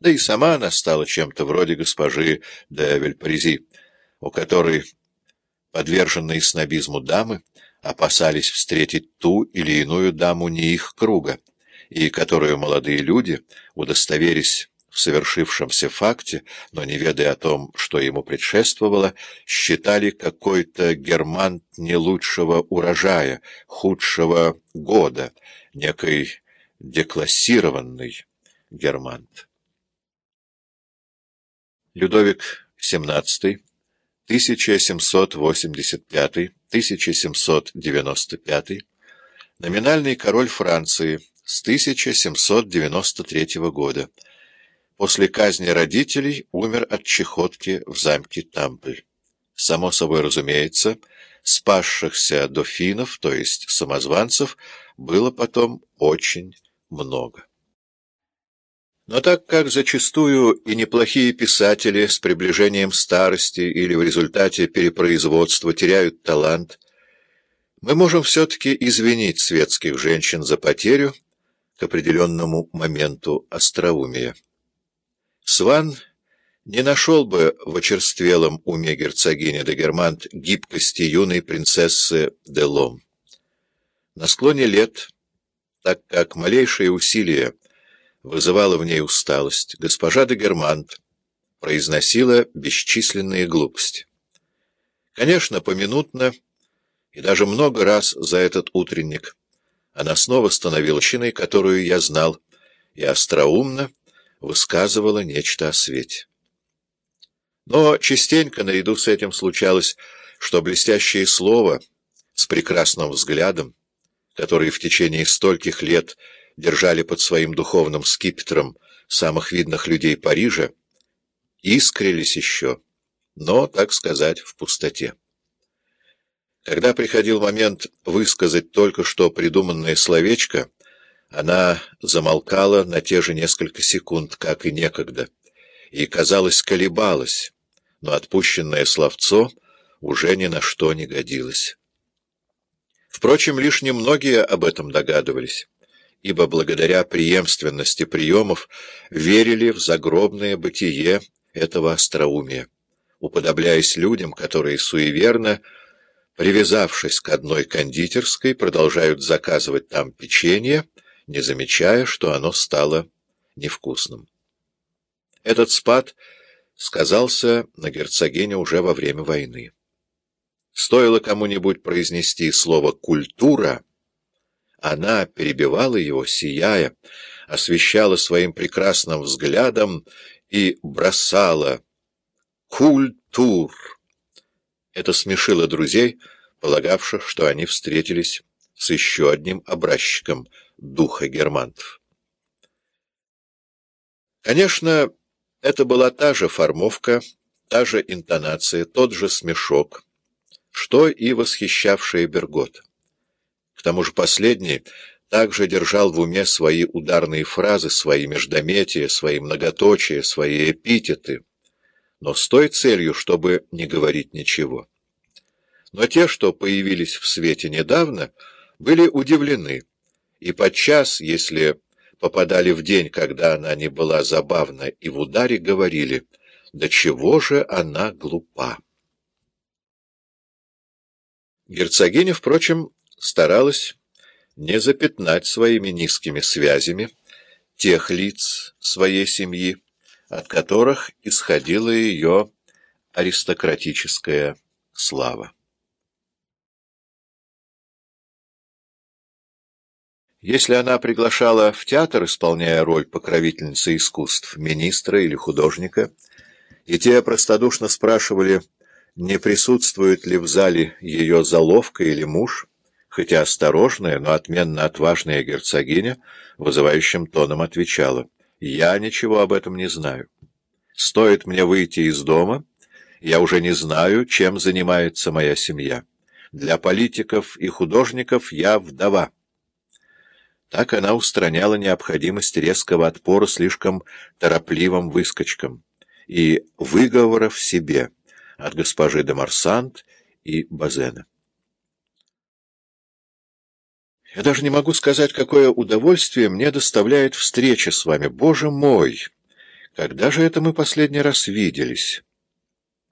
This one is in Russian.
Да и сама она стала чем-то вроде госпожи де Вильпаризи, у которой подверженные снобизму дамы опасались встретить ту или иную даму не их круга, и которую молодые люди, удостоверясь в совершившемся факте, но не ведая о том, что ему предшествовало, считали какой-то германт не лучшего урожая, худшего года, некой деклассированный германт. Людовик XVII 1785-1795, номинальный король Франции с 1793 года. После казни родителей умер от чехотки в замке Тампль. Само собой разумеется, спасшихся дофинов, то есть самозванцев, было потом очень много. Но так как зачастую и неплохие писатели с приближением старости или в результате перепроизводства теряют талант, мы можем все-таки извинить светских женщин за потерю к определенному моменту остроумия. Сван не нашел бы в очерствелом уме герцогини де Германт гибкости юной принцессы де Лом. На склоне лет, так как малейшие усилия вызывала в ней усталость, госпожа де Германт произносила бесчисленные глупости. Конечно, поминутно и даже много раз за этот утренник она снова становилась чиной, которую я знал, и остроумно высказывала нечто о свете. Но частенько наряду с этим случалось, что блестящее слово с прекрасным взглядом, который в течение стольких лет держали под своим духовным скипетром самых видных людей Парижа, искрились еще, но, так сказать, в пустоте. Когда приходил момент высказать только что придуманное словечко, она замолкала на те же несколько секунд, как и некогда, и, казалось, колебалась, но отпущенное словцо уже ни на что не годилось. Впрочем, лишь немногие об этом догадывались ибо благодаря преемственности приемов верили в загробное бытие этого остроумия, уподобляясь людям, которые суеверно, привязавшись к одной кондитерской, продолжают заказывать там печенье, не замечая, что оно стало невкусным. Этот спад сказался на герцогине уже во время войны. Стоило кому-нибудь произнести слово «культура», она перебивала его, сияя, освещала своим прекрасным взглядом и бросала «Культур!». Это смешило друзей, полагавших, что они встретились с еще одним образчиком духа германтов. Конечно, это была та же формовка, та же интонация, тот же смешок, что и восхищавшая Бергота. К тому же последний также держал в уме свои ударные фразы, свои междометия, свои многоточия, свои эпитеты, но с той целью, чтобы не говорить ничего. Но те, что появились в свете недавно, были удивлены, и подчас, если попадали в день, когда она не была забавна, и в ударе говорили «Да чего же она глупа?» Герцогиня, впрочем, старалась не запятнать своими низкими связями тех лиц своей семьи, от которых исходила ее аристократическая слава. Если она приглашала в театр, исполняя роль покровительницы искусств, министра или художника, и те простодушно спрашивали, не присутствует ли в зале ее заловка или муж, хотя осторожная, но отменно отважная герцогиня вызывающим тоном отвечала, «Я ничего об этом не знаю. Стоит мне выйти из дома, я уже не знаю, чем занимается моя семья. Для политиков и художников я вдова». Так она устраняла необходимость резкого отпора слишком торопливым выскочкам и выговоров себе от госпожи де Марсант и Базена. Я даже не могу сказать, какое удовольствие мне доставляет встреча с вами. Боже мой! Когда же это мы последний раз виделись?